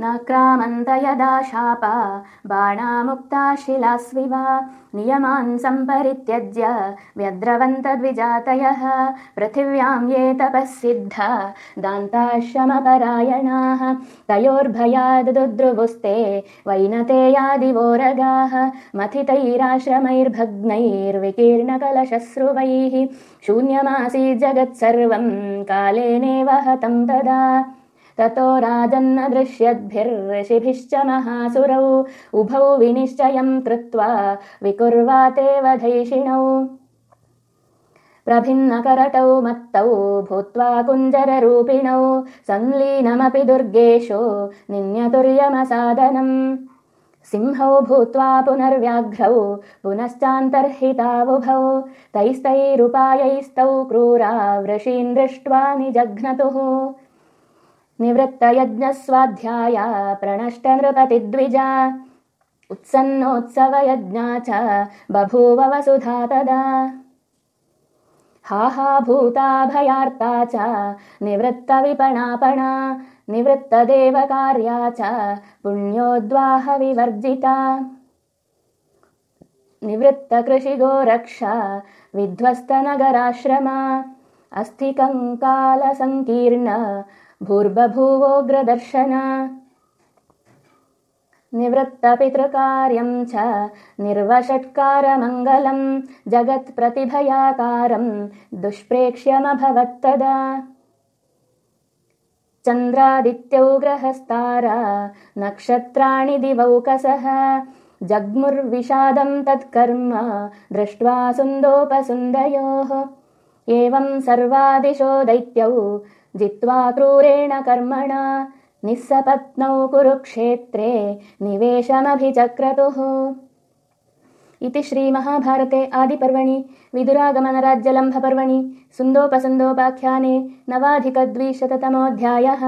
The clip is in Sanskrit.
नाक्रामन्त यदा शापा बाणामुक्ता शिलास्विव नियमान् सम्परित्यज्य व्यद्रवन्तद्विजातयः पृथिव्यां ये तपःसिद्धा दान्ताश्रमपरायणाः तयोर्भयाद्दुद्रुवुस्ते वैनतेयादिवोरगाः मथितैराश्रमैर्भग्नैर्विकीर्णकलशश्रुवैः शून्यमासीत् जगत्सर्वम् कालेनेव हतं तदा ततो राजन्न दृश्यद्भिर्षिभिश्च महासुरौ। उभौ विनिश्चयम् कृत्वा विकुर्वाते वधैषिणौ प्रभिन्नकरटौ मत्तौ भूत्वा कुञ्जररूपिणौ। संलीनमपि दुर्गेशो निन्यतुर्यमसादनम् सिंहौ भूत्वा पुनर्व्याघ्रौ पुनश्चान्तर्हितावुभौ। तैस्तैरुपायैस्तौ क्रूरा वृषीन् दृष्ट्वा निजघ्नतुः निवृत्तयज्ञस्वाध्याया प्रणष्टनृपतिद्विजा। उत्सन्नोत्सवयज्ञा च बभूव वसुधा तदा। हा हा भूताभयार्ता च निवृत्तविपणापणा निवृत्तदेवकार्या च पुण्योद्वाहविवर्जिता निवृत्तकृषिगोरक्षा विध्वस्तनगराश्रमा अस्थिकङ्कालसङ्कीर्ण भूर्बभूवोग्रदर्शन। निवृत्तपितृकार्यम् च निर्वषट्कारमङ्गलम् जगत्प्रतिभयाकारम् दुष्प्रेक्ष्यमभवत्तदा। चन्द्रादित्यौ ग्रहस्तारा नक्षत्राणि दिवौकसः जग्मुर्विषादम् तत्कर्म दृष्ट्वा सुन्दोपसुन्दयोः एवम् सर्वादिशो दैत्यौ जित्वा क्रूरेण कर्मणा निःसपत्नौ कुरुक्षेत्रे निवेशमभिचक्रतुः। इति श्रीमहाभारते आदिपर्वणि विदुरागमनराज्यलम्भपर्वणि सुन्दोपसुन्दोपाख्याने नवाधिकद्विशततमोऽध्यायः